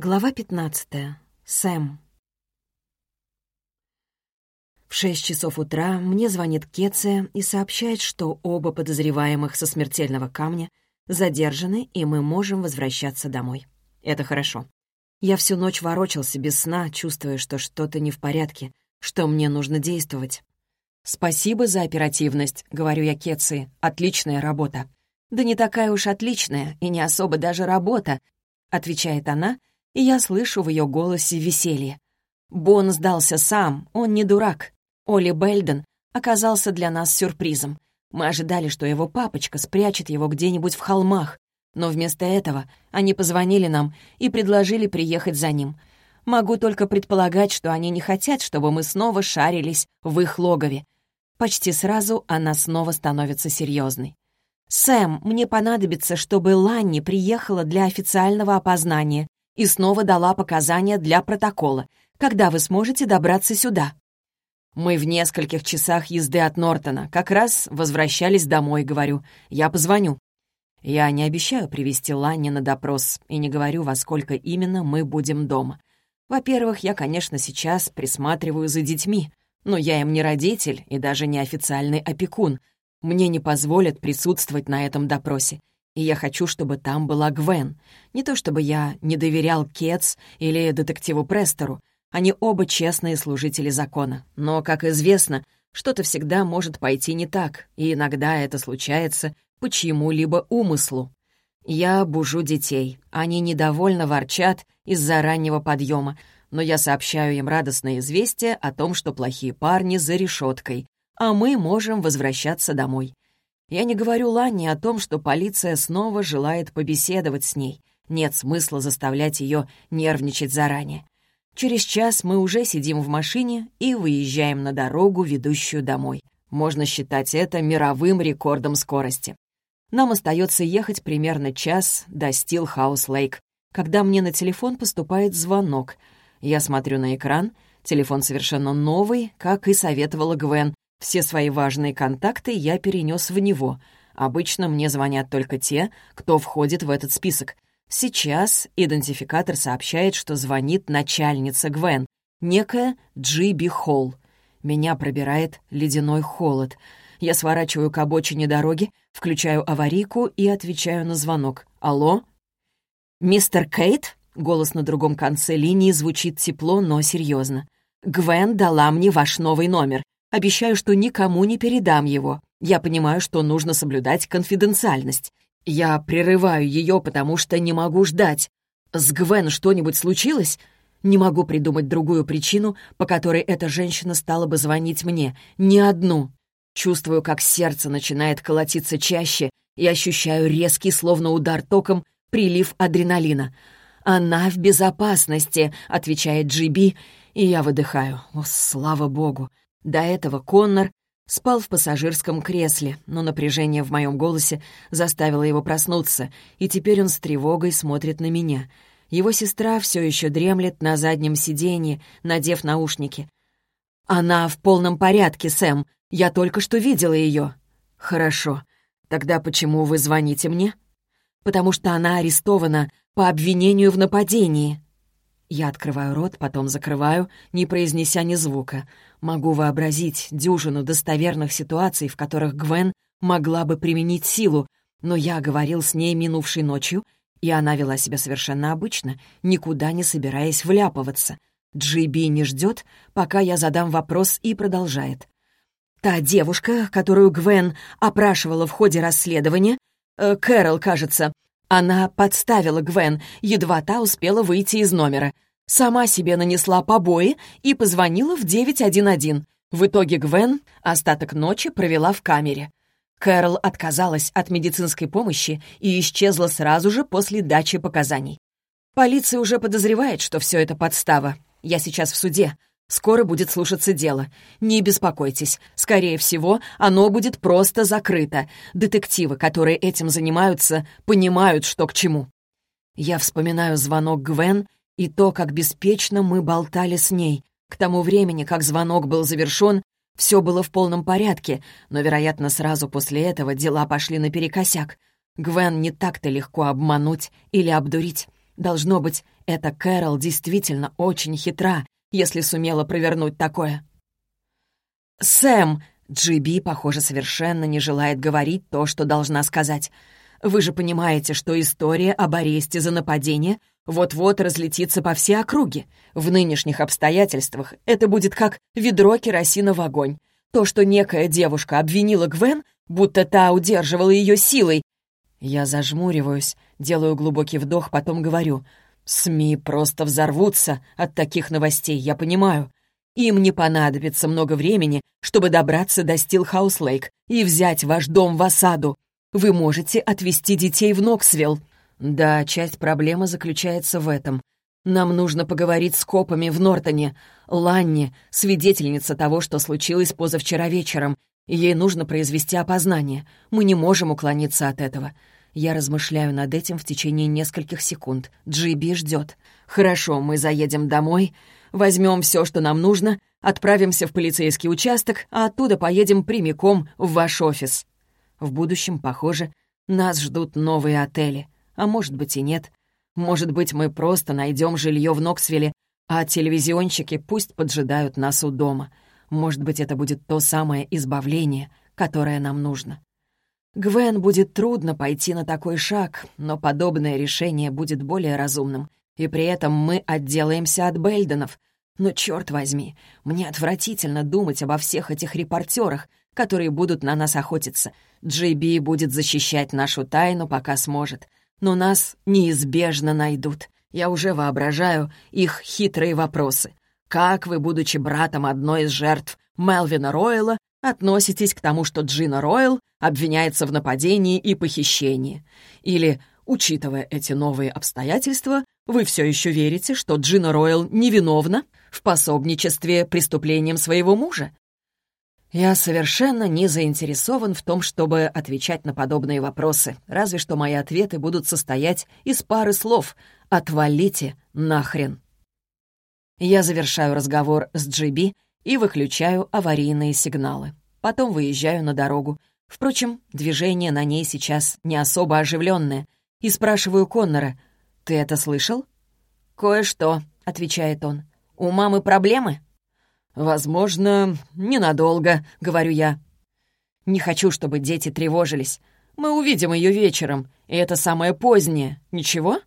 Глава 15. Сэм. В шесть часов утра мне звонит Кеция и сообщает, что оба подозреваемых со смертельного камня задержаны, и мы можем возвращаться домой. Это хорошо. Я всю ночь ворочался без сна, чувствуя, что что-то не в порядке, что мне нужно действовать. «Спасибо за оперативность», — говорю я Кеции. «Отличная работа». «Да не такая уж отличная и не особо даже работа», — отвечает она, и я слышу в ее голосе веселье. Бон сдался сам, он не дурак. Оли Бельден оказался для нас сюрпризом. Мы ожидали, что его папочка спрячет его где-нибудь в холмах, но вместо этого они позвонили нам и предложили приехать за ним. Могу только предполагать, что они не хотят, чтобы мы снова шарились в их логове. Почти сразу она снова становится серьезной. «Сэм, мне понадобится, чтобы Ланни приехала для официального опознания и снова дала показания для протокола. Когда вы сможете добраться сюда?» «Мы в нескольких часах езды от Нортона. Как раз возвращались домой, говорю. Я позвоню». Я не обещаю привести Ланни на допрос и не говорю, во сколько именно мы будем дома. Во-первых, я, конечно, сейчас присматриваю за детьми, но я им не родитель и даже не официальный опекун. Мне не позволят присутствовать на этом допросе и я хочу, чтобы там была Гвен. Не то чтобы я не доверял Кетс или детективу Престеру, они оба честные служители закона. Но, как известно, что-то всегда может пойти не так, и иногда это случается по чьему-либо умыслу. Я бужу детей. Они недовольно ворчат из-за раннего подъема, но я сообщаю им радостное известие о том, что плохие парни за решеткой, а мы можем возвращаться домой. Я не говорю Ланне о том, что полиция снова желает побеседовать с ней. Нет смысла заставлять ее нервничать заранее. Через час мы уже сидим в машине и выезжаем на дорогу, ведущую домой. Можно считать это мировым рекордом скорости. Нам остается ехать примерно час до Стилхаус-Лейк, когда мне на телефон поступает звонок. Я смотрю на экран, телефон совершенно новый, как и советовала Гвен, все свои важные контакты я перенес в него. Обычно мне звонят только те, кто входит в этот список. Сейчас идентификатор сообщает, что звонит начальница Гвен, некая Джиби Холл. Меня пробирает ледяной холод. Я сворачиваю к обочине дороги, включаю аварийку и отвечаю на звонок. «Алло?» «Мистер Кейт?» Голос на другом конце линии звучит тепло, но серьезно. «Гвен дала мне ваш новый номер. Обещаю, что никому не передам его. Я понимаю, что нужно соблюдать конфиденциальность. Я прерываю ее, потому что не могу ждать. С Гвен что-нибудь случилось? Не могу придумать другую причину, по которой эта женщина стала бы звонить мне. Ни одну. Чувствую, как сердце начинает колотиться чаще и ощущаю резкий, словно удар током, прилив адреналина. «Она в безопасности», — отвечает Джиби, и я выдыхаю. О, слава богу! До этого Коннор спал в пассажирском кресле, но напряжение в моем голосе заставило его проснуться, и теперь он с тревогой смотрит на меня. Его сестра все еще дремлет на заднем сиденье, надев наушники. «Она в полном порядке, Сэм. Я только что видела ее». «Хорошо. Тогда почему вы звоните мне?» «Потому что она арестована по обвинению в нападении». Я открываю рот, потом закрываю, не произнеся ни звука. Могу вообразить дюжину достоверных ситуаций, в которых Гвен могла бы применить силу, но я говорил с ней минувшей ночью, и она вела себя совершенно обычно, никуда не собираясь вляпываться. Джиби не ждет, пока я задам вопрос, и продолжает. Та девушка, которую Гвен опрашивала в ходе расследования, э, Кэрол, кажется, она подставила Гвен, едва та успела выйти из номера. Сама себе нанесла побои и позвонила в 911. В итоге Гвен остаток ночи провела в камере. Кэрол отказалась от медицинской помощи и исчезла сразу же после дачи показаний. Полиция уже подозревает, что все это подстава. Я сейчас в суде. Скоро будет слушаться дело. Не беспокойтесь. Скорее всего, оно будет просто закрыто. Детективы, которые этим занимаются, понимают, что к чему. Я вспоминаю звонок Гвен и то, как беспечно мы болтали с ней. К тому времени, как звонок был завершен, все было в полном порядке, но, вероятно, сразу после этого дела пошли наперекосяк. Гвен не так-то легко обмануть или обдурить. Должно быть, эта Кэрол действительно очень хитра, если сумела провернуть такое. «Сэм!» Джиби, похоже, совершенно не желает говорить то, что должна сказать. «Вы же понимаете, что история об аресте за нападение вот-вот разлетится по всей округе. В нынешних обстоятельствах это будет как ведро керосина в огонь. То, что некая девушка обвинила Гвен, будто та удерживала ее силой. Я зажмуриваюсь, делаю глубокий вдох, потом говорю. СМИ просто взорвутся от таких новостей, я понимаю. Им не понадобится много времени, чтобы добраться до Стилхаус-Лейк и взять ваш дом в осаду. Вы можете отвезти детей в Ноксвилл. Да, часть проблемы заключается в этом. Нам нужно поговорить с копами в Нортоне. Ланни — свидетельница того, что случилось позавчера вечером. Ей нужно произвести опознание. Мы не можем уклониться от этого. Я размышляю над этим в течение нескольких секунд. Джиби ждет. «Хорошо, мы заедем домой, возьмем все, что нам нужно, отправимся в полицейский участок, а оттуда поедем прямиком в ваш офис. В будущем, похоже, нас ждут новые отели. А может быть и нет. Может быть, мы просто найдем жилье в Ноксвилле, а телевизионщики пусть поджидают нас у дома. Может быть, это будет то самое избавление, которое нам нужно. Гвен будет трудно пойти на такой шаг, но подобное решение будет более разумным, и при этом мы отделаемся от Бельденов. Но, черт возьми, мне отвратительно думать обо всех этих репортерах, которые будут на нас охотиться. Джей будет защищать нашу тайну, пока сможет. Но нас неизбежно найдут. Я уже воображаю их хитрые вопросы. Как вы, будучи братом одной из жертв Мелвина Ройла, относитесь к тому, что Джина Ройл обвиняется в нападении и похищении? Или, учитывая эти новые обстоятельства, вы все еще верите, что Джина Ройл невиновна в пособничестве преступлениям своего мужа? Я совершенно не заинтересован в том, чтобы отвечать на подобные вопросы, разве что мои ответы будут состоять из пары слов «отвалите нахрен». Я завершаю разговор с Джиби и выключаю аварийные сигналы. Потом выезжаю на дорогу. Впрочем, движение на ней сейчас не особо оживленное. И спрашиваю Коннора, «Ты это слышал?» «Кое-что», — отвечает он. «У мамы проблемы?» «Возможно, ненадолго», — говорю я. «Не хочу, чтобы дети тревожились. Мы увидим ее вечером, и это самое позднее. Ничего?»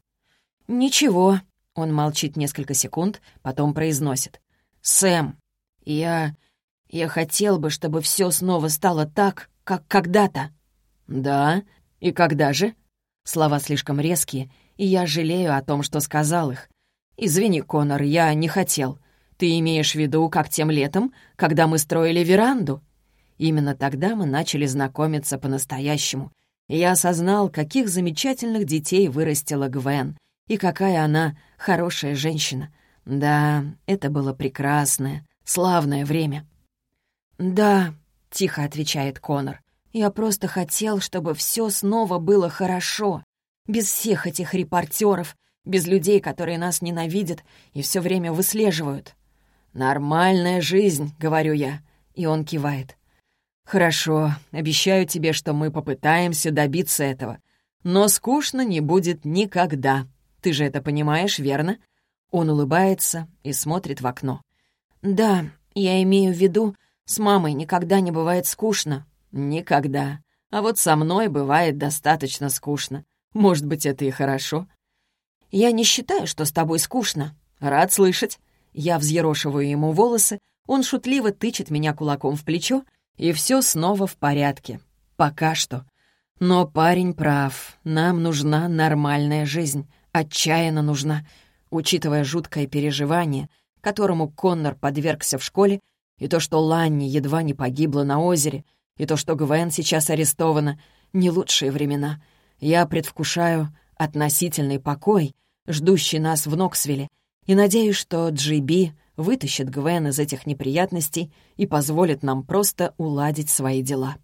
«Ничего». Он молчит несколько секунд, потом произносит. «Сэм, я... я хотел бы, чтобы все снова стало так, как когда-то». «Да? И когда же?» Слова слишком резкие, и я жалею о том, что сказал их. «Извини, Конор, я не хотел. Ты имеешь в виду, как тем летом, когда мы строили веранду?» Именно тогда мы начали знакомиться по-настоящему. Я осознал, каких замечательных детей вырастила Гвен, и какая она хорошая женщина. Да, это было прекрасное, славное время. «Да», — тихо отвечает Конор, — «я просто хотел, чтобы все снова было хорошо, без всех этих репортеров, без людей, которые нас ненавидят и все время выслеживают». «Нормальная жизнь», — говорю я, и он кивает. «Хорошо, обещаю тебе, что мы попытаемся добиться этого. Но скучно не будет никогда. Ты же это понимаешь, верно?» Он улыбается и смотрит в окно. «Да, я имею в виду, с мамой никогда не бывает скучно». «Никогда. А вот со мной бывает достаточно скучно. Может быть, это и хорошо». «Я не считаю, что с тобой скучно». «Рад слышать». Я взъерошиваю ему волосы, он шутливо тычет меня кулаком в плечо, и все снова в порядке. Пока что. Но парень прав. Нам нужна нормальная жизнь. Отчаянно нужна. Учитывая жуткое переживание, которому Коннор подвергся в школе, и то, что Ланни едва не погибла на озере, и то, что Гвен сейчас арестована, не лучшие времена. Я предвкушаю относительный покой, ждущий нас в Ноксвилле, и надеюсь, что Джиби вытащит Гвен из этих неприятностей и позволит нам просто уладить свои дела.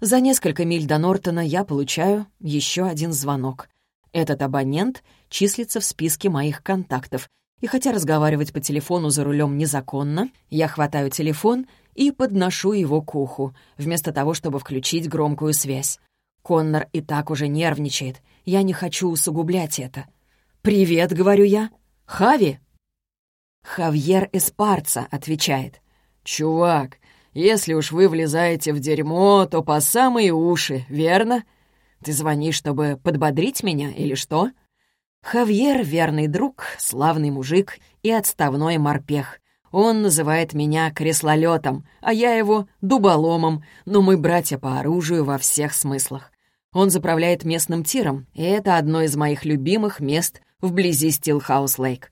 За несколько миль до Нортона я получаю еще один звонок. Этот абонент числится в списке моих контактов, и хотя разговаривать по телефону за рулем незаконно, я хватаю телефон и подношу его к уху, вместо того, чтобы включить громкую связь. Коннор и так уже нервничает. Я не хочу усугублять это. «Привет», — говорю я. «Хави?» «Хавьер Эспарца», — отвечает. «Чувак, если уж вы влезаете в дерьмо, то по самые уши, верно? Ты звонишь, чтобы подбодрить меня или что?» Хавьер — верный друг, славный мужик и отставной морпех. Он называет меня креслолетом, а я его дуболомом, но мы братья по оружию во всех смыслах. Он заправляет местным тиром, и это одно из моих любимых мест вблизи Стилхаус-Лейк.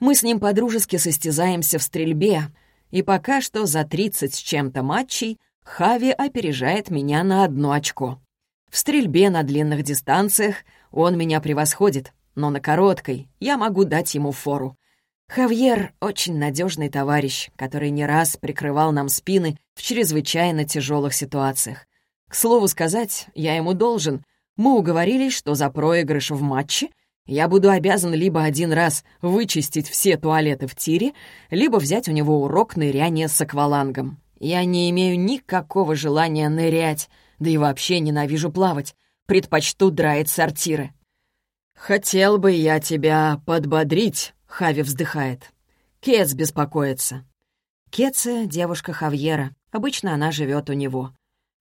Мы с ним подружески состязаемся в стрельбе, и пока что за 30 с чем-то матчей Хави опережает меня на одно очко. В стрельбе на длинных дистанциях он меня превосходит, но на короткой я могу дать ему фору. Хавьер — очень надежный товарищ, который не раз прикрывал нам спины в чрезвычайно тяжелых ситуациях. К слову сказать, я ему должен. Мы уговорились, что за проигрыш в матче я буду обязан либо один раз вычистить все туалеты в тире, либо взять у него урок ныряния с аквалангом. Я не имею никакого желания нырять, да и вообще ненавижу плавать. Предпочту драить сортиры. «Хотел бы я тебя подбодрить», — Хави вздыхает. Кец беспокоится. Кеция — девушка Хавьера. Обычно она живет у него.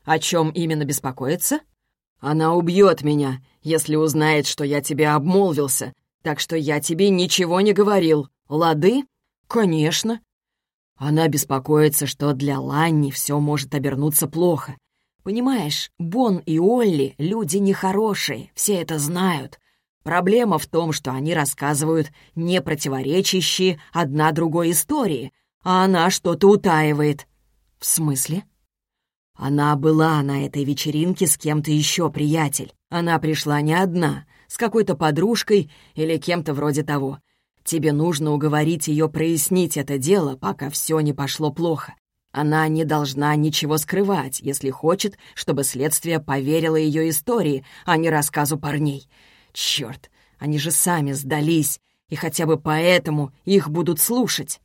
О чем именно беспокоится? Она убьет меня, если узнает, что я тебе обмолвился, так что я тебе ничего не говорил. Лады? Конечно. Она беспокоится, что для Ланни все может обернуться плохо. Понимаешь, Бон и Олли — люди нехорошие, все это знают. Проблема в том, что они рассказывают не противоречащие одна другой истории, а она что-то утаивает. В смысле? Она была на этой вечеринке с кем-то еще, приятель. Она пришла не одна, с какой-то подружкой или кем-то вроде того. Тебе нужно уговорить ее прояснить это дело, пока все не пошло плохо. Она не должна ничего скрывать, если хочет, чтобы следствие поверило ее истории, а не рассказу парней. Черт, они же сами сдались, и хотя бы поэтому их будут слушать.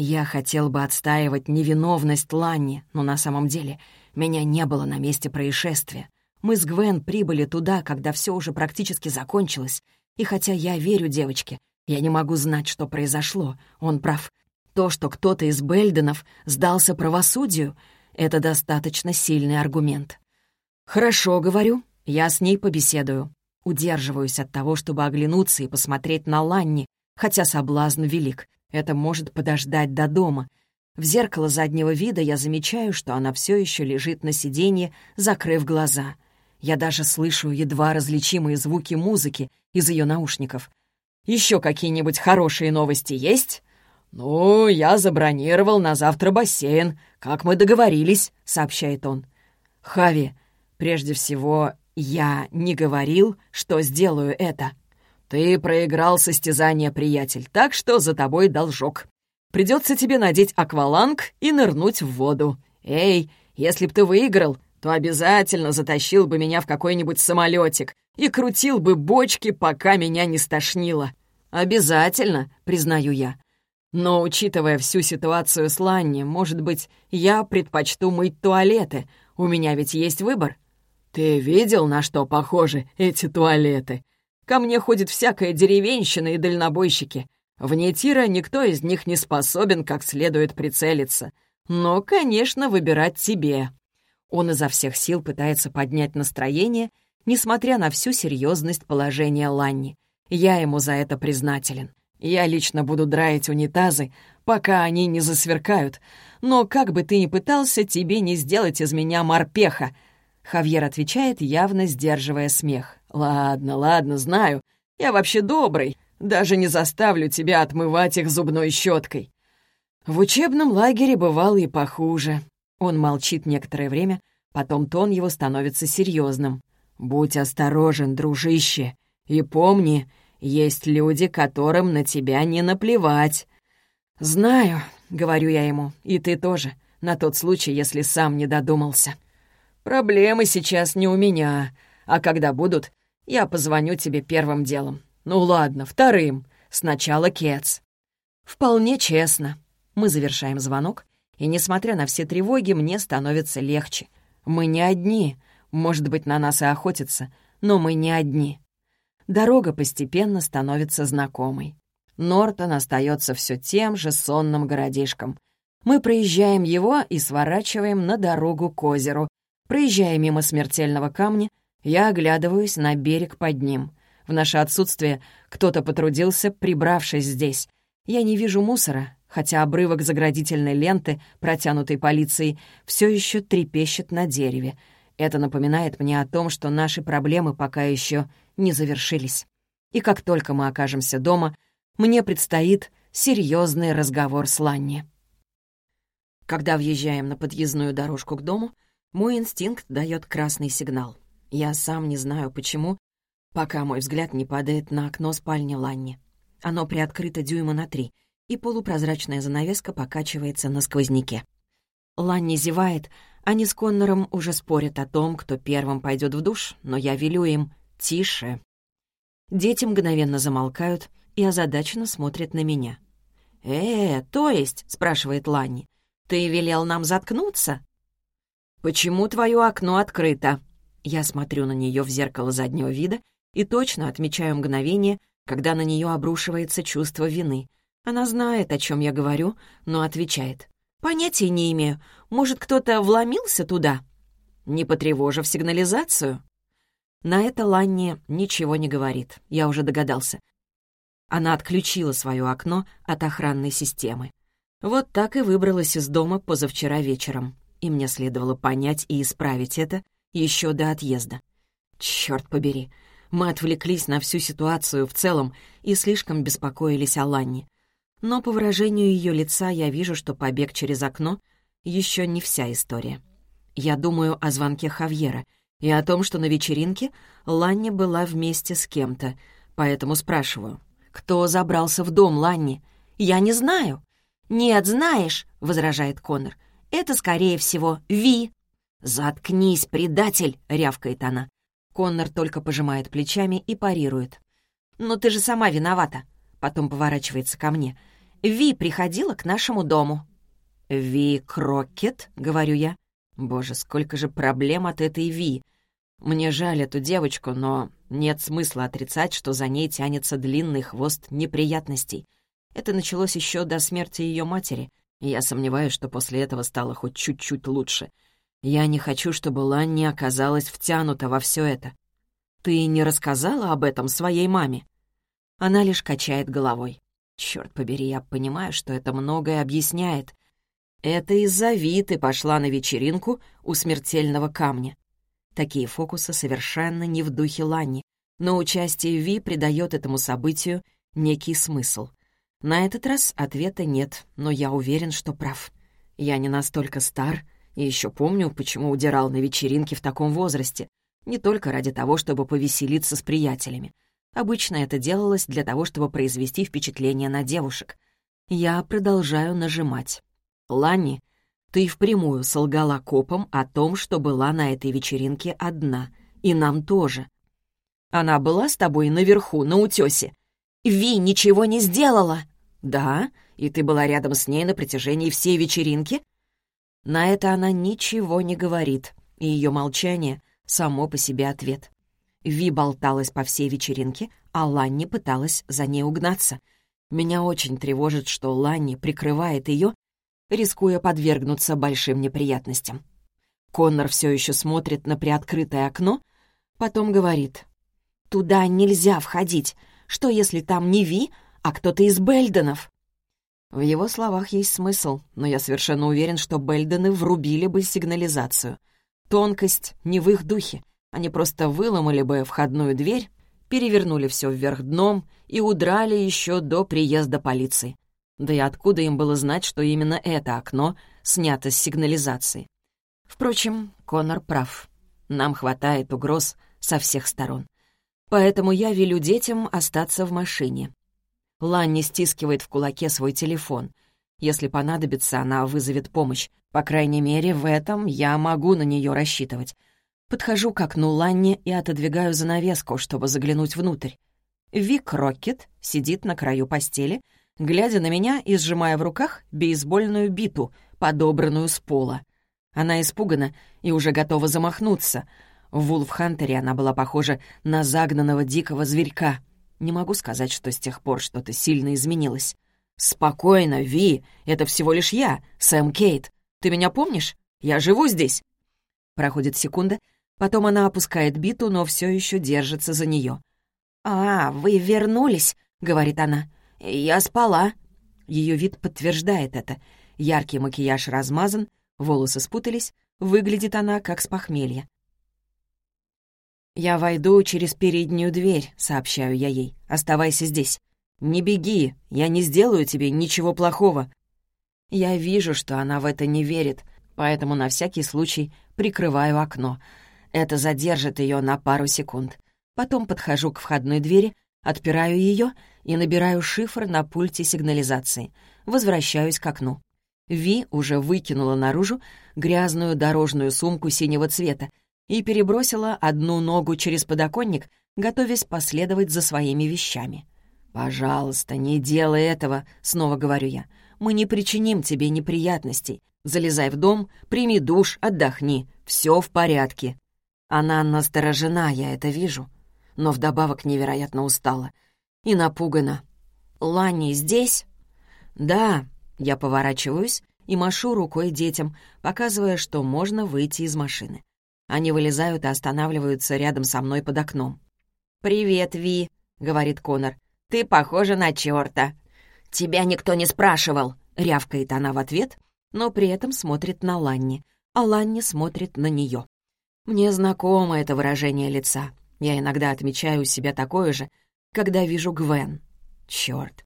Я хотел бы отстаивать невиновность Ланни, но на самом деле меня не было на месте происшествия. Мы с Гвен прибыли туда, когда все уже практически закончилось, и хотя я верю девочке, я не могу знать, что произошло. Он прав. То, что кто-то из Бельденов сдался правосудию, это достаточно сильный аргумент. «Хорошо, — говорю, — я с ней побеседую. Удерживаюсь от того, чтобы оглянуться и посмотреть на Ланни, хотя соблазн велик. Это может подождать до дома. В зеркало заднего вида я замечаю, что она все еще лежит на сиденье, закрыв глаза. Я даже слышу едва различимые звуки музыки из ее наушников. Еще какие-нибудь хорошие новости есть?» «Ну, я забронировал на завтра бассейн, как мы договорились», — сообщает он. «Хави, прежде всего, я не говорил, что сделаю это. «Ты проиграл состязание, приятель, так что за тобой должок. Придется тебе надеть акваланг и нырнуть в воду. Эй, если б ты выиграл, то обязательно затащил бы меня в какой-нибудь самолетик и крутил бы бочки, пока меня не стошнило. Обязательно, признаю я. Но, учитывая всю ситуацию с Ланни, может быть, я предпочту мыть туалеты. У меня ведь есть выбор. Ты видел, на что похожи эти туалеты? Ко мне ходит всякая деревенщина и дальнобойщики. Вне тира никто из них не способен как следует прицелиться. Но, конечно, выбирать тебе. Он изо всех сил пытается поднять настроение, несмотря на всю серьезность положения Ланни. Я ему за это признателен. Я лично буду драить унитазы, пока они не засверкают. Но как бы ты ни пытался, тебе не сделать из меня морпеха. Хавьер отвечает, явно сдерживая смех. «Ладно, ладно, знаю. Я вообще добрый. Даже не заставлю тебя отмывать их зубной щеткой. В учебном лагере бывало и похуже». Он молчит некоторое время, потом тон его становится серьезным. «Будь осторожен, дружище, и помни, есть люди, которым на тебя не наплевать». «Знаю», — говорю я ему, — «и ты тоже, на тот случай, если сам не додумался». «Проблемы сейчас не у меня, а когда будут, я позвоню тебе первым делом. Ну ладно, вторым. Сначала Кец. Вполне честно. Мы завершаем звонок, и, несмотря на все тревоги, мне становится легче. Мы не одни. Может быть, на нас и охотятся, но мы не одни. Дорога постепенно становится знакомой. Нортон остается все тем же сонным городишком. Мы проезжаем его и сворачиваем на дорогу к озеру. Проезжая мимо смертельного камня, я оглядываюсь на берег под ним. В наше отсутствие кто-то потрудился, прибравшись здесь. Я не вижу мусора, хотя обрывок заградительной ленты, протянутой полицией, все еще трепещет на дереве. Это напоминает мне о том, что наши проблемы пока еще не завершились. И как только мы окажемся дома, мне предстоит серьезный разговор с Ланни. Когда въезжаем на подъездную дорожку к дому, мой инстинкт дает красный сигнал. Я сам не знаю почему, пока мой взгляд не падает на окно спальни Ланни. Оно приоткрыто дюйма на три, и полупрозрачная занавеска покачивается на сквозняке. Ланни зевает, они с Коннором уже спорят о том, кто первым пойдет в душ, но я велю им «тише». Дети мгновенно замолкают и озадаченно смотрят на меня. «Э, то есть?» — спрашивает Ланни. «Ты велел нам заткнуться?» «Почему твое окно открыто?» Я смотрю на нее в зеркало заднего вида и точно отмечаю мгновение, когда на нее обрушивается чувство вины. Она знает, о чем я говорю, но отвечает. «Понятия не имею. Может, кто-то вломился туда?» «Не потревожив сигнализацию?» На это Ланни ничего не говорит, я уже догадался. Она отключила свое окно от охранной системы. Вот так и выбралась из дома позавчера вечером. И мне следовало понять и исправить это еще до отъезда. Черт побери, мы отвлеклись на всю ситуацию в целом и слишком беспокоились о Ланне. Но по выражению ее лица я вижу, что побег через окно — еще не вся история. Я думаю о звонке Хавьера и о том, что на вечеринке Ланни была вместе с кем-то, поэтому спрашиваю, кто забрался в дом Ланни? «Я не знаю». «Нет, знаешь», — возражает Конор, — «это, скорее всего, Ви». «Заткнись, предатель!» — рявкает она. Коннор только пожимает плечами и парирует. «Но ты же сама виновата!» Потом поворачивается ко мне. «Ви приходила к нашему дому». «Ви Крокет?» — говорю я. «Боже, сколько же проблем от этой Ви!» Мне жаль эту девочку, но нет смысла отрицать, что за ней тянется длинный хвост неприятностей. Это началось еще до смерти ее матери, я сомневаюсь, что после этого стало хоть чуть-чуть лучше — я не хочу, чтобы Ланни оказалась втянута во все это. Ты не рассказала об этом своей маме?» Она лишь качает головой. Черт побери, я понимаю, что это многое объясняет. Это из-за Ви ты пошла на вечеринку у смертельного камня. Такие фокусы совершенно не в духе Ланни, но участие Ви придает этому событию некий смысл. На этот раз ответа нет, но я уверен, что прав. Я не настолько стар, и еще помню, почему удирал на вечеринке в таком возрасте. Не только ради того, чтобы повеселиться с приятелями. Обычно это делалось для того, чтобы произвести впечатление на девушек. Я продолжаю нажимать. «Ланни, ты впрямую солгала копам о том, что была на этой вечеринке одна. И нам тоже. Она была с тобой наверху, на утёсе. Ви ничего не сделала!» «Да? И ты была рядом с ней на протяжении всей вечеринки?» На это она ничего не говорит, и ее молчание — само по себе ответ. Ви болталась по всей вечеринке, а Ланни пыталась за ней угнаться. Меня очень тревожит, что Ланни прикрывает ее, рискуя подвергнуться большим неприятностям. Коннор все еще смотрит на приоткрытое окно, потом говорит. «Туда нельзя входить. Что, если там не Ви, а кто-то из Бельденов?» В его словах есть смысл, но я совершенно уверен, что Бельдены врубили бы сигнализацию. Тонкость не в их духе. Они просто выломали бы входную дверь, перевернули все вверх дном и удрали еще до приезда полиции. Да и откуда им было знать, что именно это окно снято с сигнализации? Впрочем, Конор прав. Нам хватает угроз со всех сторон. Поэтому я велю детям остаться в машине. Ланни стискивает в кулаке свой телефон. Если понадобится, она вызовет помощь. По крайней мере, в этом я могу на нее рассчитывать. Подхожу к окну Ланни и отодвигаю занавеску, чтобы заглянуть внутрь. Вик Рокет сидит на краю постели, глядя на меня и сжимая в руках бейсбольную биту, подобранную с пола. Она испугана и уже готова замахнуться. В Вулфхантере она была похожа на загнанного дикого зверька. Не могу сказать, что с тех пор что-то сильно изменилось. «Спокойно, Ви, это всего лишь я, Сэм Кейт. Ты меня помнишь? Я живу здесь». Проходит секунда, потом она опускает биту, но все еще держится за нее. «А, вы вернулись», — говорит она. «Я спала». Ее вид подтверждает это. Яркий макияж размазан, волосы спутались, выглядит она как с похмелья. «Я войду через переднюю дверь», — сообщаю я ей. «Оставайся здесь». «Не беги, я не сделаю тебе ничего плохого». Я вижу, что она в это не верит, поэтому на всякий случай прикрываю окно. Это задержит ее на пару секунд. Потом подхожу к входной двери, отпираю ее и набираю шифр на пульте сигнализации. Возвращаюсь к окну. Ви уже выкинула наружу грязную дорожную сумку синего цвета и перебросила одну ногу через подоконник, готовясь последовать за своими вещами. «Пожалуйста, не делай этого», — снова говорю я. «Мы не причиним тебе неприятностей. Залезай в дом, прими душ, отдохни. Все в порядке». Она насторожена, я это вижу, но вдобавок невероятно устала и напугана. «Ланни здесь?» «Да», — я поворачиваюсь и машу рукой детям, показывая, что можно выйти из машины. Они вылезают и останавливаются рядом со мной под окном. «Привет, Ви», — говорит Конор. «Ты похожа на чёрта». «Тебя никто не спрашивал», — рявкает она в ответ, но при этом смотрит на Ланни, а Ланни смотрит на неё. Мне знакомо это выражение лица. Я иногда отмечаю у себя такое же, когда вижу Гвен. Чёрт.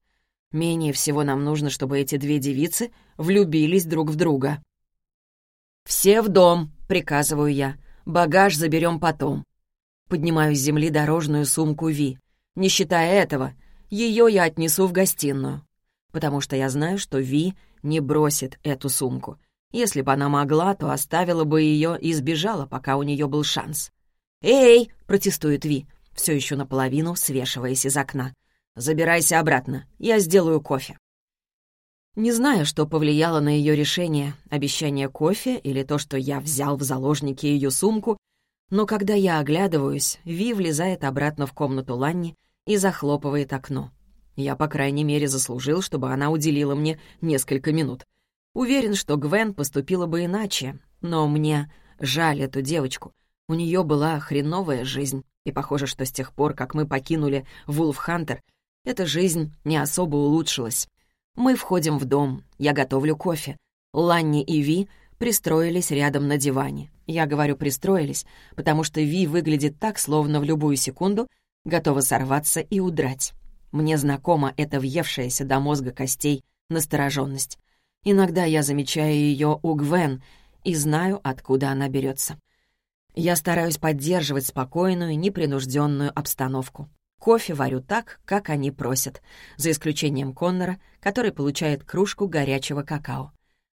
Менее всего нам нужно, чтобы эти две девицы влюбились друг в друга. «Все в дом», — приказываю я. «Багаж заберем потом». Поднимаю с земли дорожную сумку Ви. Не считая этого, ее я отнесу в гостиную, потому что я знаю, что Ви не бросит эту сумку. Если бы она могла, то оставила бы ее и сбежала, пока у нее был шанс. «Эй!» — протестует Ви, все еще наполовину свешиваясь из окна. «Забирайся обратно, я сделаю кофе». Не знаю, что повлияло на ее решение, обещание кофе или то, что я взял в заложники ее сумку, но когда я оглядываюсь, Ви влезает обратно в комнату Ланни и захлопывает окно. Я, по крайней мере, заслужил, чтобы она уделила мне несколько минут. Уверен, что Гвен поступила бы иначе, но мне жаль эту девочку. У нее была хреновая жизнь, и похоже, что с тех пор, как мы покинули Вулфхантер, эта жизнь не особо улучшилась. Мы входим в дом, я готовлю кофе. Ланни и Ви пристроились рядом на диване. Я говорю «пристроились», потому что Ви выглядит так, словно в любую секунду — готова сорваться и удрать. Мне знакома эта въевшаяся до мозга костей настороженность. Иногда я замечаю ее у Гвен и знаю, откуда она берется. Я стараюсь поддерживать спокойную, непринужденную обстановку. Кофе варю так, как они просят, за исключением Коннора, который получает кружку горячего какао.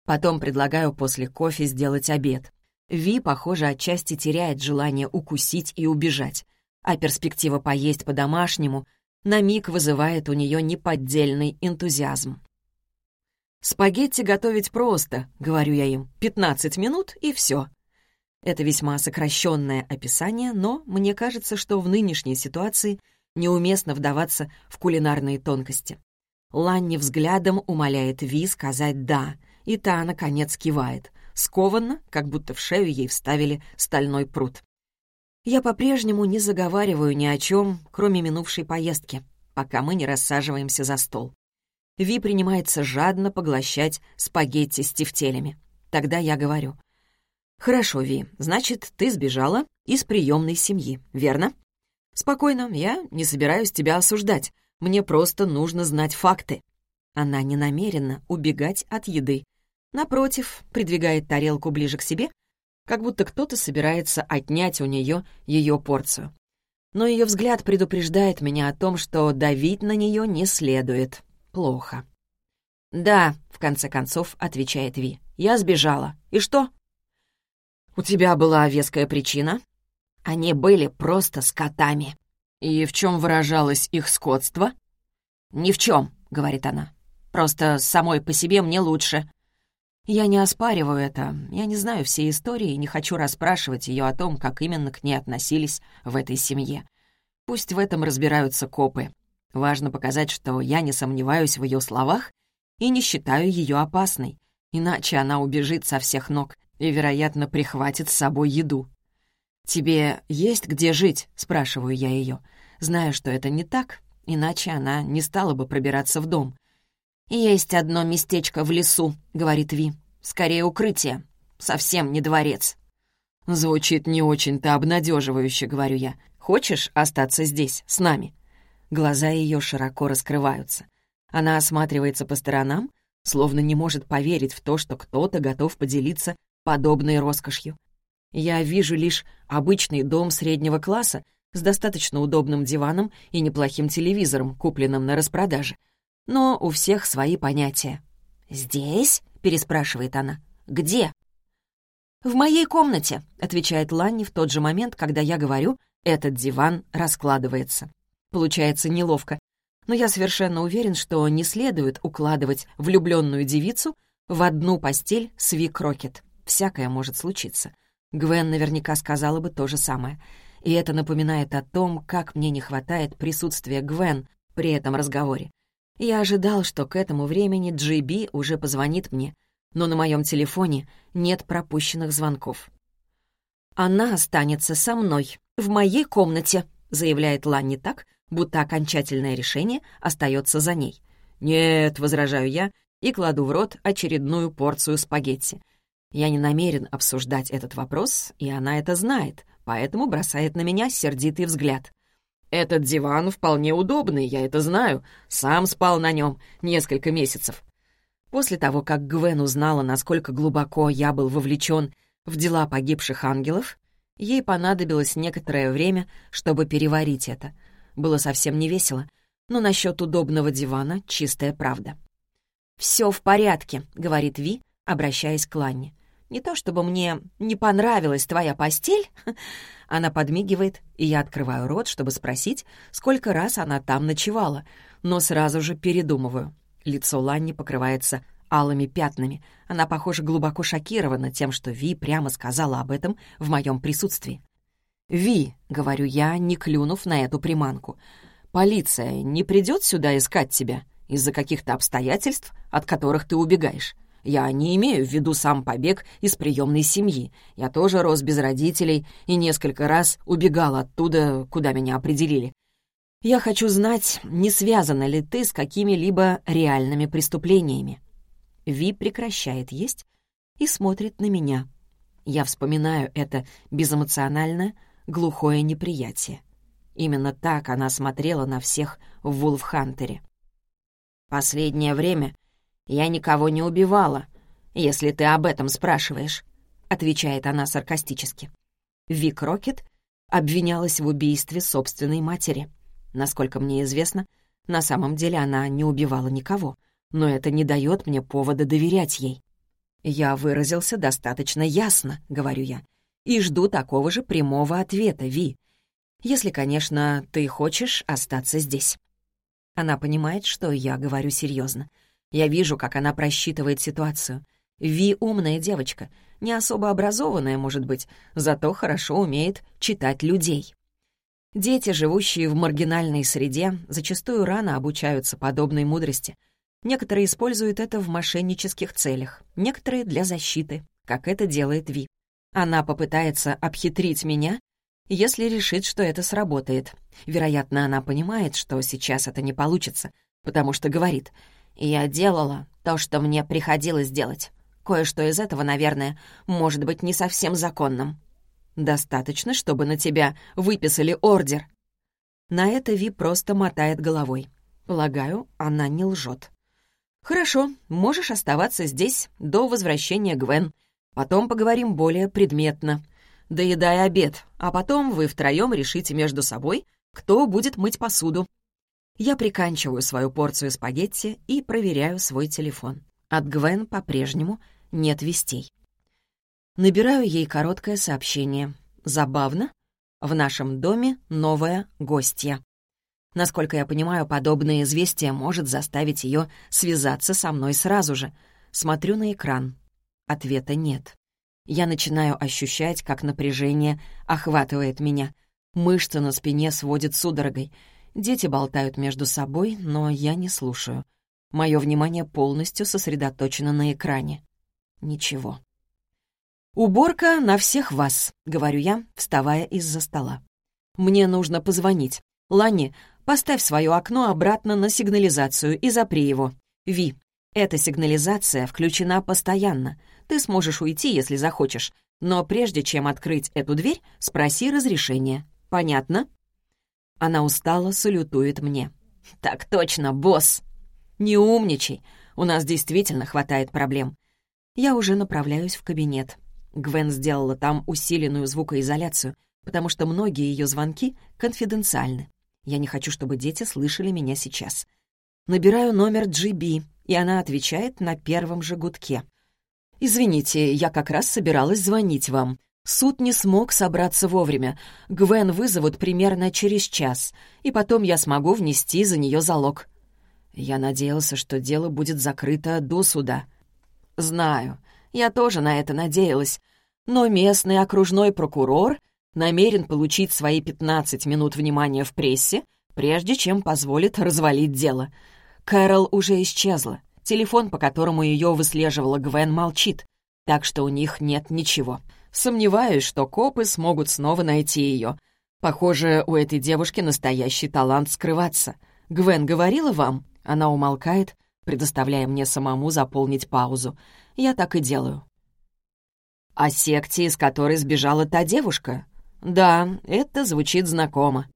Потом предлагаю после кофе сделать обед. Ви, похоже, отчасти теряет желание укусить и убежать а перспектива поесть по-домашнему на миг вызывает у нее неподдельный энтузиазм. «Спагетти готовить просто», — говорю я им, — «15 минут и все». Это весьма сокращенное описание, но мне кажется, что в нынешней ситуации неуместно вдаваться в кулинарные тонкости. Ланни взглядом умоляет Ви сказать «да», и та, наконец, кивает, скованно, как будто в шею ей вставили стальной пруд. Я по-прежнему не заговариваю ни о чем, кроме минувшей поездки, пока мы не рассаживаемся за стол. Ви принимается жадно поглощать спагетти с тефтелями. Тогда я говорю. «Хорошо, Ви, значит, ты сбежала из приемной семьи, верно?» «Спокойно, я не собираюсь тебя осуждать. Мне просто нужно знать факты». Она не намерена убегать от еды. Напротив, придвигает тарелку ближе к себе как будто кто-то собирается отнять у нее ее порцию. Но ее взгляд предупреждает меня о том, что давить на нее не следует. Плохо. «Да», — в конце концов отвечает Ви, — «я сбежала. И что?» «У тебя была веская причина?» «Они были просто скотами». «И в чем выражалось их скотство?» «Ни в чем», — говорит она. «Просто самой по себе мне лучше». Я не оспариваю это, я не знаю всей истории и не хочу расспрашивать ее о том, как именно к ней относились в этой семье. Пусть в этом разбираются копы. Важно показать, что я не сомневаюсь в ее словах и не считаю ее опасной, иначе она убежит со всех ног и, вероятно, прихватит с собой еду. «Тебе есть где жить?» — спрашиваю я ее. Знаю, что это не так, иначе она не стала бы пробираться в дом. «Есть одно местечко в лесу», — говорит Ви. «Скорее укрытие. Совсем не дворец». «Звучит не очень-то обнадеживающе», — говорю я. «Хочешь остаться здесь, с нами?» Глаза ее широко раскрываются. Она осматривается по сторонам, словно не может поверить в то, что кто-то готов поделиться подобной роскошью. Я вижу лишь обычный дом среднего класса с достаточно удобным диваном и неплохим телевизором, купленным на распродаже. Но у всех свои понятия. «Здесь?» — переспрашивает она. «Где?» «В моей комнате», — отвечает Ланни в тот же момент, когда я говорю, этот диван раскладывается. Получается неловко, но я совершенно уверен, что не следует укладывать влюбленную девицу в одну постель с Ви Крокет. Всякое может случиться. Гвен наверняка сказала бы то же самое. И это напоминает о том, как мне не хватает присутствия Гвен при этом разговоре. Я ожидал, что к этому времени Джиби уже позвонит мне, но на моем телефоне нет пропущенных звонков. «Она останется со мной, в моей комнате», — заявляет Ланни так, будто окончательное решение остается за ней. «Нет», — возражаю я и кладу в рот очередную порцию спагетти — я не намерен обсуждать этот вопрос, и она это знает, поэтому бросает на меня сердитый взгляд. «Этот диван вполне удобный, я это знаю. Сам спал на нем несколько месяцев». После того, как Гвен узнала, насколько глубоко я был вовлечен в дела погибших ангелов, ей понадобилось некоторое время, чтобы переварить это. Было совсем не весело, но насчет удобного дивана чистая правда. «Все в порядке», — говорит Ви, обращаясь к Ланне. Не то чтобы мне не понравилась твоя постель. Она подмигивает, и я открываю рот, чтобы спросить, сколько раз она там ночевала, но сразу же передумываю. Лицо Ланни покрывается алыми пятнами. Она, похоже, глубоко шокирована тем, что Ви прямо сказала об этом в моем присутствии. «Ви», — говорю я, не клюнув на эту приманку, — «полиция не придет сюда искать тебя из-за каких-то обстоятельств, от которых ты убегаешь?» Я не имею в виду сам побег из приемной семьи. Я тоже рос без родителей и несколько раз убегал оттуда, куда меня определили. Я хочу знать, не связана ли ты с какими-либо реальными преступлениями. Ви прекращает есть и смотрит на меня. Я вспоминаю это безэмоциональное, глухое неприятие. Именно так она смотрела на всех в Вулфхантере. Последнее время «Я никого не убивала, если ты об этом спрашиваешь», — отвечает она саркастически. Вик Рокет обвинялась в убийстве собственной матери. Насколько мне известно, на самом деле она не убивала никого, но это не дает мне повода доверять ей. «Я выразился достаточно ясно», — говорю я, «и жду такого же прямого ответа, Ви. Если, конечно, ты хочешь остаться здесь». Она понимает, что я говорю серьезно. Я вижу, как она просчитывает ситуацию. Ви умная девочка, не особо образованная, может быть, зато хорошо умеет читать людей. Дети, живущие в маргинальной среде, зачастую рано обучаются подобной мудрости. Некоторые используют это в мошеннических целях, некоторые — для защиты, как это делает Ви. Она попытается обхитрить меня, если решит, что это сработает. Вероятно, она понимает, что сейчас это не получится, потому что говорит — я делала то, что мне приходилось делать. Кое-что из этого, наверное, может быть не совсем законным. Достаточно, чтобы на тебя выписали ордер. На это Ви просто мотает головой. Полагаю, она не лжет. «Хорошо, можешь оставаться здесь до возвращения Гвен. Потом поговорим более предметно. Доедай обед, а потом вы втроем решите между собой, кто будет мыть посуду. Я приканчиваю свою порцию спагетти и проверяю свой телефон. От Гвен по-прежнему нет вестей. Набираю ей короткое сообщение. Забавно. В нашем доме новая гостья. Насколько я понимаю, подобное известие может заставить ее связаться со мной сразу же. Смотрю на экран. Ответа нет. Я начинаю ощущать, как напряжение охватывает меня. Мышцы на спине сводят судорогой. Дети болтают между собой, но я не слушаю. Мое внимание полностью сосредоточено на экране. Ничего. «Уборка на всех вас», — говорю я, вставая из-за стола. «Мне нужно позвонить. Ланни, поставь свое окно обратно на сигнализацию и запри его. Ви, эта сигнализация включена постоянно. Ты сможешь уйти, если захочешь. Но прежде чем открыть эту дверь, спроси разрешения. Понятно?» Она устало салютует мне. «Так точно, босс!» «Не умничай. У нас действительно хватает проблем. Я уже направляюсь в кабинет. Гвен сделала там усиленную звукоизоляцию, потому что многие ее звонки конфиденциальны. Я не хочу, чтобы дети слышали меня сейчас. Набираю номер GB, и она отвечает на первом же гудке. «Извините, я как раз собиралась звонить вам. Суд не смог собраться вовремя. Гвен вызовут примерно через час, и потом я смогу внести за нее залог». Я надеялся, что дело будет закрыто до суда. «Знаю, я тоже на это надеялась. Но местный окружной прокурор намерен получить свои 15 минут внимания в прессе, прежде чем позволит развалить дело. Кэрол уже исчезла. Телефон, по которому ее выслеживала Гвен, молчит, так что у них нет ничего. Сомневаюсь, что копы смогут снова найти ее. Похоже, у этой девушки настоящий талант скрываться. Гвен говорила вам? Она умолкает, предоставляя мне самому заполнить паузу. Я так и делаю. «О секте, из которой сбежала та девушка?» «Да, это звучит знакомо.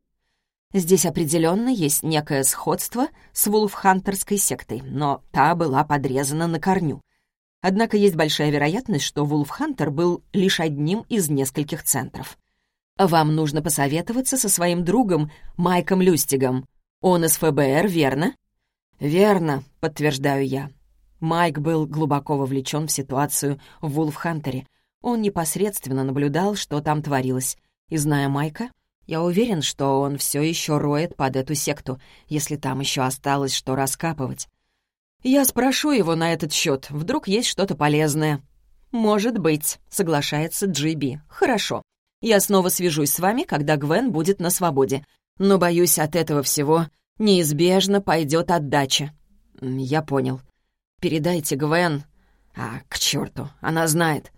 Здесь определенно есть некое сходство с Вулфхантерской сектой, но та была подрезана на корню. Однако есть большая вероятность, что Вулфхантер был лишь одним из нескольких центров. Вам нужно посоветоваться со своим другом Майком Люстигом. Он из ФБР, верно? Верно, подтверждаю я. Майк был глубоко вовлечен в ситуацию в Вулфхантере. Он непосредственно наблюдал, что там творилось. И зная Майка, я уверен, что он все еще роет под эту секту, если там еще осталось что раскапывать. Я спрошу его на этот счет, вдруг есть что-то полезное. «Может быть», — соглашается Джиби. «Хорошо. Я снова свяжусь с вами, когда Гвен будет на свободе. Но, боюсь, от этого всего неизбежно пойдет отдача». «Я понял. Передайте Гвен...» «А, к черту, она знает».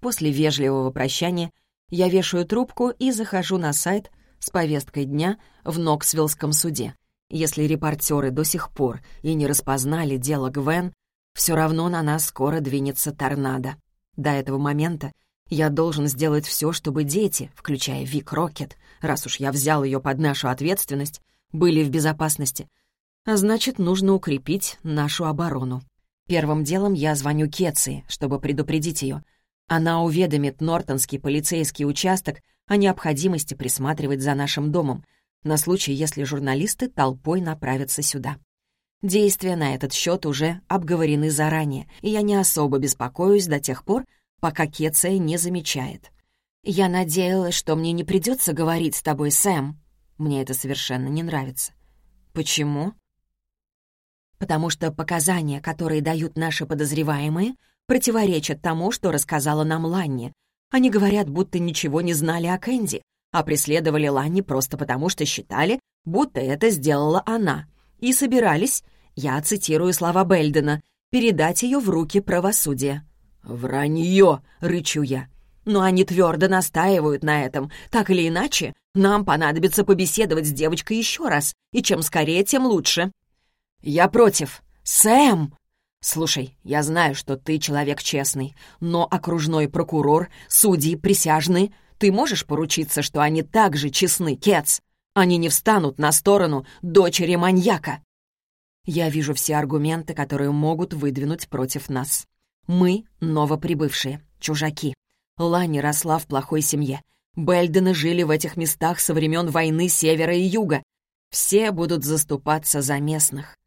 После вежливого прощания я вешаю трубку и захожу на сайт с повесткой дня в Ноксвиллском суде. Если репортеры до сих пор и не распознали дело Гвен, все равно на нас скоро двинется торнадо. До этого момента я должен сделать все, чтобы дети, включая Вик Рокет, раз уж я взял ее под нашу ответственность, были в безопасности. А значит, нужно укрепить нашу оборону. Первым делом я звоню Кетси, чтобы предупредить ее — она уведомит Нортонский полицейский участок о необходимости присматривать за нашим домом на случай, если журналисты толпой направятся сюда. Действия на этот счет уже обговорены заранее, и я не особо беспокоюсь до тех пор, пока Кеция не замечает. «Я надеялась, что мне не придется говорить с тобой, Сэм». Мне это совершенно не нравится. «Почему?» «Потому что показания, которые дают наши подозреваемые, противоречат тому, что рассказала нам Ланни. Они говорят, будто ничего не знали о Кэнди, а преследовали Ланни просто потому, что считали, будто это сделала она. И собирались, я цитирую слова Бельдена, передать ее в руки правосудия. «Вранье!» — рычу я. Но они твердо настаивают на этом. Так или иначе, нам понадобится побеседовать с девочкой еще раз, и чем скорее, тем лучше. «Я против. Сэм!» «Слушай, я знаю, что ты человек честный, но окружной прокурор, судьи, присяжные, ты можешь поручиться, что они так же честны, Кец? Они не встанут на сторону дочери маньяка». Я вижу все аргументы, которые могут выдвинуть против нас. Мы — новоприбывшие, чужаки. Лани росла в плохой семье. Бельдены жили в этих местах со времен войны Севера и Юга. Все будут заступаться за местных.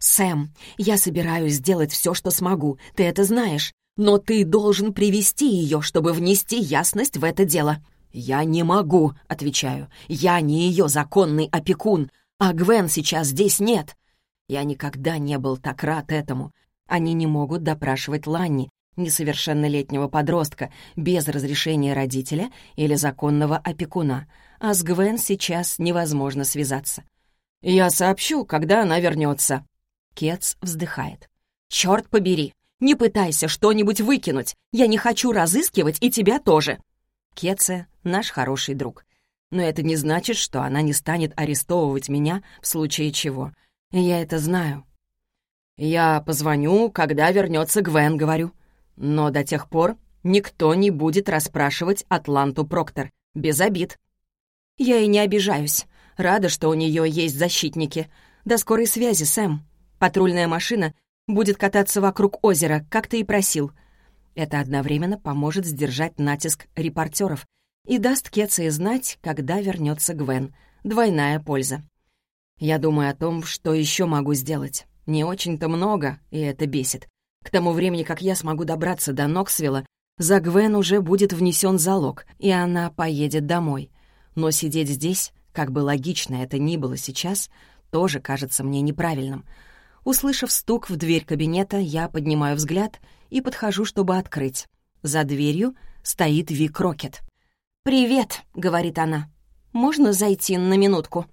«Сэм, я собираюсь сделать все, что смогу, ты это знаешь, но ты должен привести ее, чтобы внести ясность в это дело». «Я не могу», — отвечаю. «Я не ее законный опекун, а Гвен сейчас здесь нет». Я никогда не был так рад этому. Они не могут допрашивать Ланни, несовершеннолетнего подростка без разрешения родителя или законного опекуна, а с Гвен сейчас невозможно связаться. «Я сообщу, когда она вернется. Кетс вздыхает. «Черт побери! Не пытайся что-нибудь выкинуть! Я не хочу разыскивать и тебя тоже!» Кетце — наш хороший друг. Но это не значит, что она не станет арестовывать меня в случае чего. Я это знаю. «Я позвоню, когда вернется Гвен», — говорю. «Но до тех пор никто не будет расспрашивать Атланту Проктор. Без обид». «Я и не обижаюсь. Рада, что у нее есть защитники. До скорой связи, Сэм. Патрульная машина будет кататься вокруг озера, как ты и просил. Это одновременно поможет сдержать натиск репортеров и даст Кетси знать, когда вернется Гвен. Двойная польза. Я думаю о том, что еще могу сделать. Не очень-то много, и это бесит. К тому времени, как я смогу добраться до Ноксвилла, за Гвен уже будет внесен залог, и она поедет домой. Но сидеть здесь, как бы логично это ни было сейчас, тоже кажется мне неправильным. Услышав стук в дверь кабинета, я поднимаю взгляд и подхожу, чтобы открыть. За дверью стоит Ви Крокет. «Привет», — говорит она. «Можно зайти на минутку?»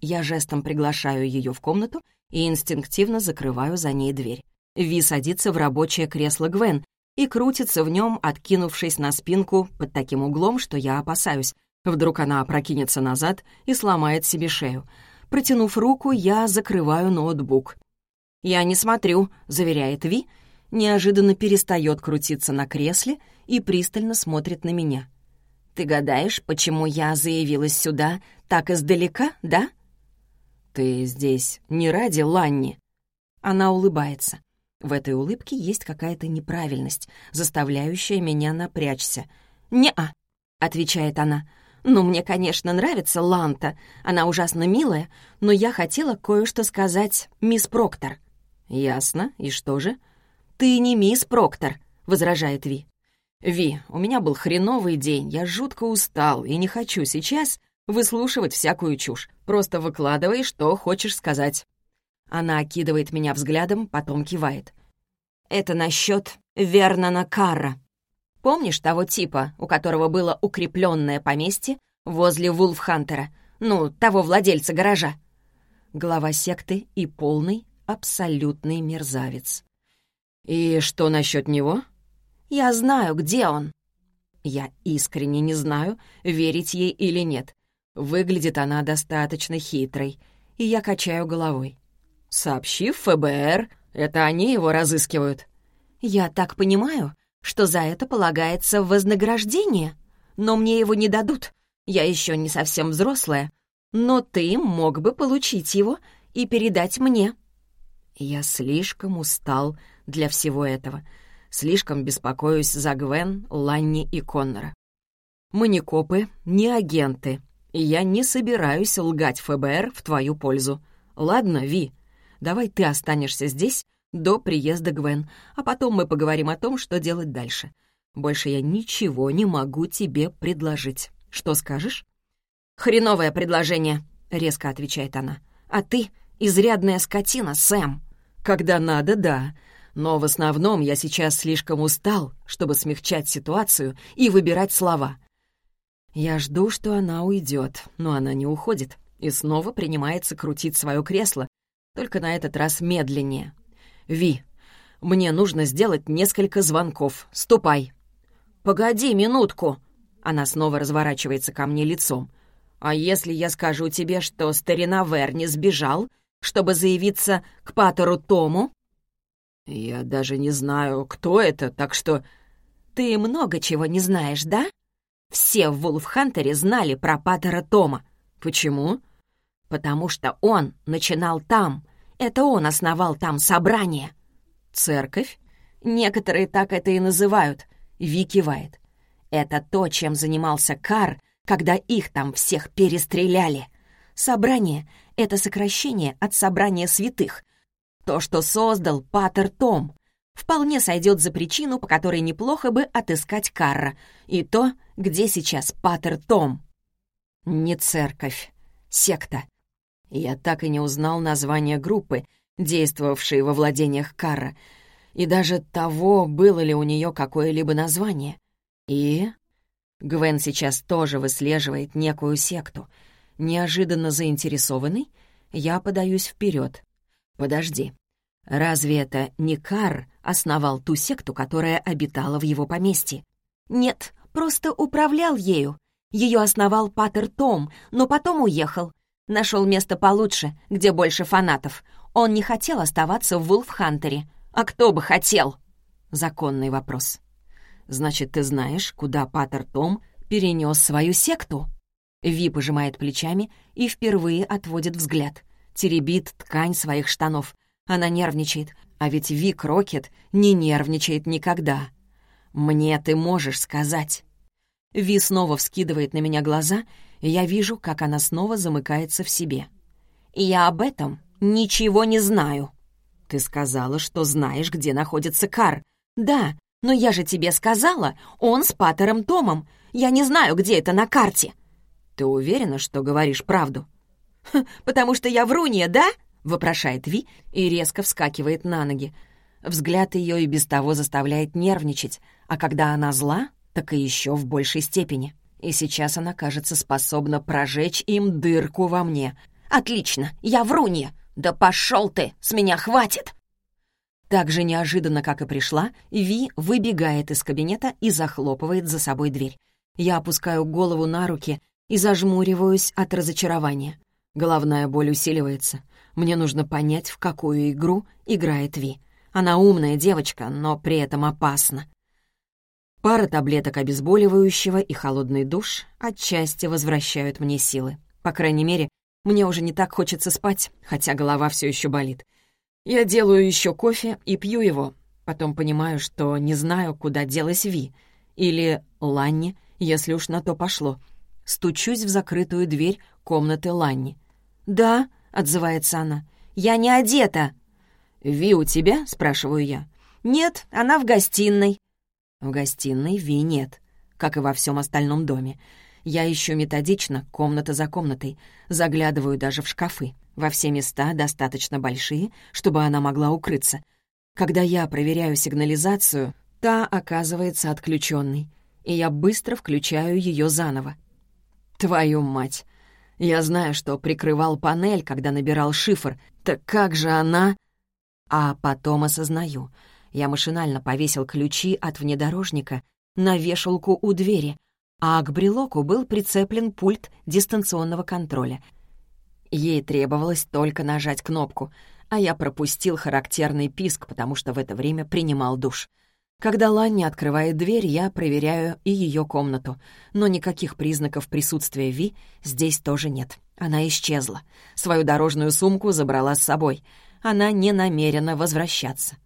Я жестом приглашаю ее в комнату и инстинктивно закрываю за ней дверь. Ви садится в рабочее кресло Гвен и крутится в нем, откинувшись на спинку под таким углом, что я опасаюсь. Вдруг она опрокинется назад и сломает себе шею. Протянув руку, я закрываю ноутбук. «Я не смотрю», — заверяет Ви, неожиданно перестает крутиться на кресле и пристально смотрит на меня. «Ты гадаешь, почему я заявилась сюда так издалека, да?» «Ты здесь не ради Ланни?» Она улыбается. В этой улыбке есть какая-то неправильность, заставляющая меня напрячься. «Не-а», — отвечает она. «Ну, мне, конечно, нравится Ланта. Она ужасно милая, но я хотела кое-что сказать мисс Проктор». «Ясно. И что же?» «Ты не мисс Проктор», — возражает Ви. «Ви, у меня был хреновый день, я жутко устал и не хочу сейчас выслушивать всякую чушь. Просто выкладывай, что хочешь сказать». Она окидывает меня взглядом, потом кивает. «Это насчет Вернона Карра. Помнишь того типа, у которого было укрепленное поместье возле Вулфхантера? Ну, того владельца гаража?» Глава секты и полный, абсолютный мерзавец. «И что насчет него?» «Я знаю, где он». Я искренне не знаю, верить ей или нет. Выглядит она достаточно хитрой, и я качаю головой. «Сообщи в ФБР, это они его разыскивают». «Я так понимаю, что за это полагается вознаграждение, но мне его не дадут. Я еще не совсем взрослая, но ты мог бы получить его и передать мне». Я слишком устал для всего этого. Слишком беспокоюсь за Гвен, Ланни и Коннора. Мы не копы, не агенты, и я не собираюсь лгать ФБР в твою пользу. Ладно, Ви, давай ты останешься здесь до приезда Гвен, а потом мы поговорим о том, что делать дальше. Больше я ничего не могу тебе предложить. Что скажешь?» «Хреновое предложение», — резко отвечает она. «А ты — изрядная скотина, Сэм». Когда надо, да. Но в основном я сейчас слишком устал, чтобы смягчать ситуацию и выбирать слова. Я жду, что она уйдет, но она не уходит и снова принимается крутить свое кресло, только на этот раз медленнее. «Ви, мне нужно сделать несколько звонков. Ступай». «Погоди минутку». Она снова разворачивается ко мне лицом. «А если я скажу тебе, что старина Верни сбежал, чтобы заявиться к Патеру Тому?» «Я даже не знаю, кто это, так что...» «Ты много чего не знаешь, да?» Все в Вулфхантере знали про Патера Тома. Почему? Потому что он начинал там. Это он основал там собрание. Церковь? Некоторые так это и называют. Ви кивает. Это то, чем занимался Кар, когда их там всех перестреляли. Собрание — это сокращение от собрания святых. То, что создал Патер Том, вполне сойдет за причину, по которой неплохо бы отыскать Карра, и то, где сейчас Патер Том. Не церковь, секта. Я так и не узнал название группы, действовавшей во владениях Карра. и даже того, было ли у нее какое-либо название. И... Гвен сейчас тоже выслеживает некую секту. Неожиданно заинтересованный, я подаюсь вперед. Подожди, разве это не Кар основал ту секту, которая обитала в его поместье? Нет, просто управлял ею. Ее основал Паттер Том, но потом уехал. Нашел место получше, где больше фанатов. Он не хотел оставаться в Вулфхантере. А кто бы хотел? Законный вопрос. Значит, ты знаешь, куда Паттер Том перенес свою секту? Ви пожимает плечами и впервые отводит взгляд. Теребит ткань своих штанов. Она нервничает, а ведь Вик Рокет не нервничает никогда. «Мне ты можешь сказать». Ви снова вскидывает на меня глаза, и я вижу, как она снова замыкается в себе. «И я об этом ничего не знаю». «Ты сказала, что знаешь, где находится Кар». «Да, но я же тебе сказала, он с Паттером Томом. Я не знаю, где это на карте». «Ты уверена, что говоришь правду?» «Потому что я врунья, да?» — вопрошает Ви и резко вскакивает на ноги. Взгляд ее и без того заставляет нервничать, а когда она зла, так и еще в большей степени. И сейчас она, кажется, способна прожечь им дырку во мне. «Отлично, я врунья! Да пошел ты, с меня хватит!» Так же неожиданно, как и пришла, Ви выбегает из кабинета и захлопывает за собой дверь. Я опускаю голову на руки и зажмуриваюсь от разочарования. Головная боль усиливается. Мне нужно понять, в какую игру играет Ви. Она умная девочка, но при этом опасна. Пара таблеток обезболивающего и холодный душ отчасти возвращают мне силы. По крайней мере, мне уже не так хочется спать, хотя голова все еще болит. Я делаю еще кофе и пью его. Потом понимаю, что не знаю, куда делась Ви. Или Ланни, если уж на то пошло. Стучусь в закрытую дверь комнаты Ланни. «Да», — отзывается она, — «я не одета». «Ви у тебя?» — спрашиваю я. «Нет, она в гостиной». В гостиной Ви нет, как и во всем остальном доме. Я ищу методично, комната за комнатой, заглядываю даже в шкафы. Во все места достаточно большие, чтобы она могла укрыться. Когда я проверяю сигнализацию, та оказывается отключенной, и я быстро включаю ее заново. Твою мать! Я знаю, что прикрывал панель, когда набирал шифр. Так как же она... А потом осознаю. Я машинально повесил ключи от внедорожника на вешалку у двери, а к брелоку был прицеплен пульт дистанционного контроля. Ей требовалось только нажать кнопку, а я пропустил характерный писк, потому что в это время принимал душ — когда Ланни открывает дверь, я проверяю и ее комнату, но никаких признаков присутствия Ви здесь тоже нет. Она исчезла. Свою дорожную сумку забрала с собой. Она не намерена возвращаться.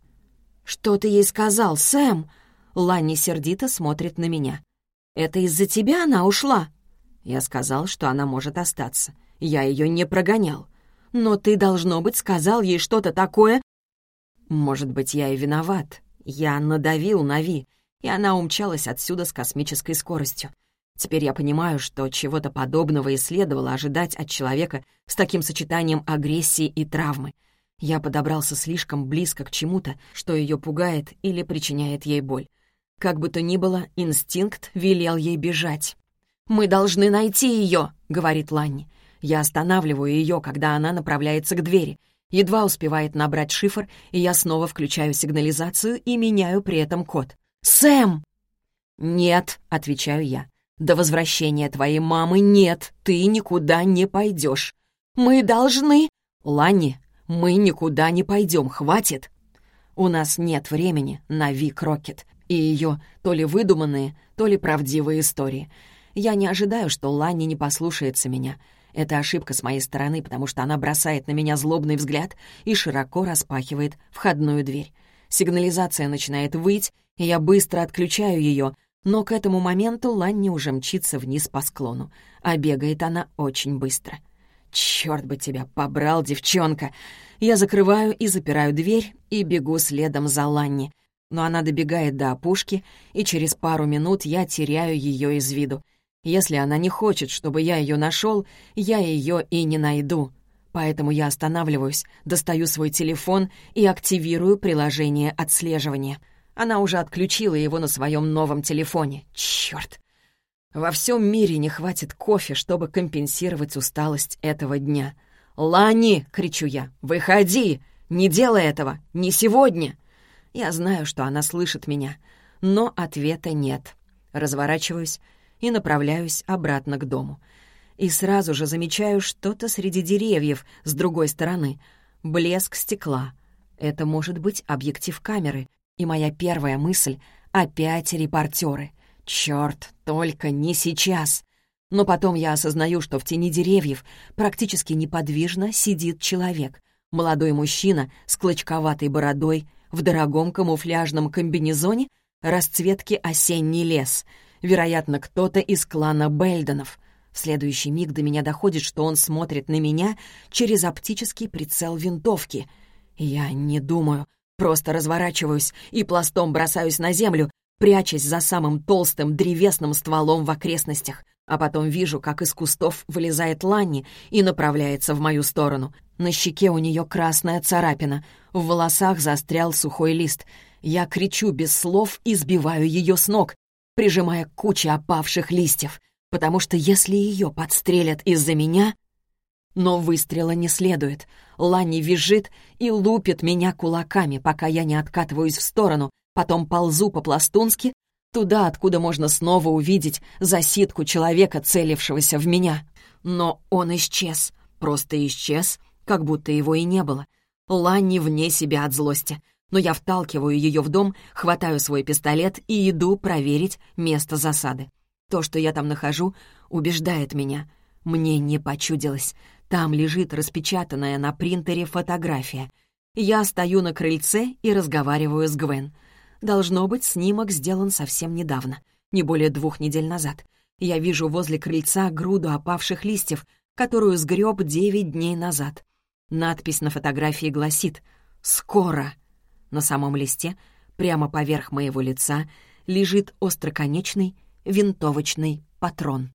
«Что ты ей сказал, Сэм?» Ланни сердито смотрит на меня. «Это из-за тебя она ушла?» Я сказал, что она может остаться. Я ее не прогонял. «Но ты, должно быть, сказал ей что-то такое...» «Может быть, я и виноват, я надавил на Ви, и она умчалась отсюда с космической скоростью. Теперь я понимаю, что чего-то подобного и следовало ожидать от человека с таким сочетанием агрессии и травмы. Я подобрался слишком близко к чему-то, что ее пугает или причиняет ей боль. Как бы то ни было, инстинкт велел ей бежать. «Мы должны найти ее», — говорит Ланни. Я останавливаю ее, когда она направляется к двери — Едва успевает набрать шифр, и я снова включаю сигнализацию и меняю при этом код. «Сэм!» «Нет», — отвечаю я. «До возвращения твоей мамы нет, ты никуда не пойдешь. Мы должны...» «Ланни, мы никуда не пойдем, хватит!» У нас нет времени на Вик Рокет и ее то ли выдуманные, то ли правдивые истории. Я не ожидаю, что Ланни не послушается меня — это ошибка с моей стороны, потому что она бросает на меня злобный взгляд и широко распахивает входную дверь. Сигнализация начинает выть, и я быстро отключаю ее, но к этому моменту Ланни уже мчится вниз по склону, а бегает она очень быстро. «Чёрт бы тебя побрал, девчонка!» Я закрываю и запираю дверь и бегу следом за Ланни, но она добегает до опушки, и через пару минут я теряю ее из виду — если она не хочет, чтобы я ее нашел, я ее и не найду. Поэтому я останавливаюсь, достаю свой телефон и активирую приложение отслеживания. Она уже отключила его на своем новом телефоне. Черт! Во всем мире не хватит кофе, чтобы компенсировать усталость этого дня. «Лани!» — кричу я. «Выходи! Не делай этого! Не сегодня!» Я знаю, что она слышит меня, но ответа нет. Разворачиваюсь и направляюсь обратно к дому. И сразу же замечаю что-то среди деревьев с другой стороны. Блеск стекла. Это может быть объектив камеры. И моя первая мысль — опять репортеры. Черт, только не сейчас. Но потом я осознаю, что в тени деревьев практически неподвижно сидит человек. Молодой мужчина с клочковатой бородой, в дорогом камуфляжном комбинезоне расцветки «Осенний лес». Вероятно, кто-то из клана Бельденов. В следующий миг до меня доходит, что он смотрит на меня через оптический прицел винтовки. Я не думаю, просто разворачиваюсь и пластом бросаюсь на землю, прячась за самым толстым древесным стволом в окрестностях. А потом вижу, как из кустов вылезает Ланни и направляется в мою сторону. На щеке у нее красная царапина, в волосах застрял сухой лист. Я кричу без слов и сбиваю ее с ног, прижимая к опавших листьев, потому что если ее подстрелят из-за меня... Но выстрела не следует. Ланни визжит и лупит меня кулаками, пока я не откатываюсь в сторону, потом ползу по-пластунски, туда, откуда можно снова увидеть засидку человека, целившегося в меня. Но он исчез, просто исчез, как будто его и не было. Ланни вне себя от злости. Но я вталкиваю ее в дом, хватаю свой пистолет и иду проверить место засады. То, что я там нахожу, убеждает меня. Мне не почудилось. Там лежит распечатанная на принтере фотография. Я стою на крыльце и разговариваю с Гвен — Должно быть, снимок сделан совсем недавно, не более двух недель назад. Я вижу возле крыльца груду опавших листьев, которую сгреб девять дней назад. Надпись на фотографии гласит «Скоро». На самом листе, прямо поверх моего лица, лежит остроконечный винтовочный патрон.